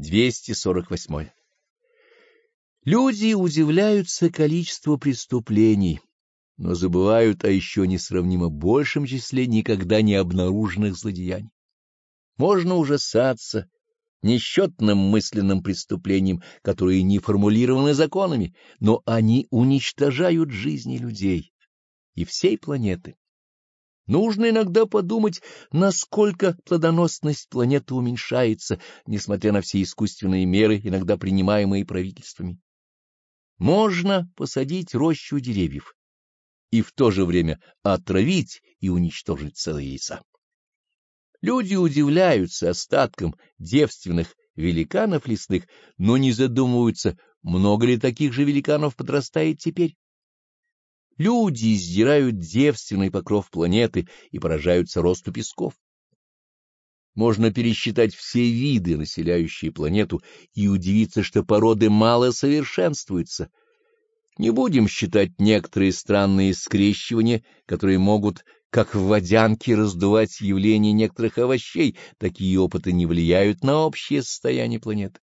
248. Люди удивляются количеству преступлений, но забывают о еще несравнимо большем числе никогда не обнаруженных злодеяний. Можно ужасаться несчетным мысленным преступлениям, которые не формулированы законами, но они уничтожают жизни людей и всей планеты. Нужно иногда подумать, насколько плодоносность планеты уменьшается, несмотря на все искусственные меры, иногда принимаемые правительствами. Можно посадить рощу деревьев и в то же время отравить и уничтожить целые яйца. Люди удивляются остаткам девственных великанов лесных, но не задумываются, много ли таких же великанов подрастает теперь. Люди издирают девственный покров планеты и поражаются росту песков. Можно пересчитать все виды, населяющие планету, и удивиться, что породы мало совершенствуются. Не будем считать некоторые странные скрещивания, которые могут, как в водянке, раздувать явление некоторых овощей. Такие опыты не влияют на общее состояние планеты.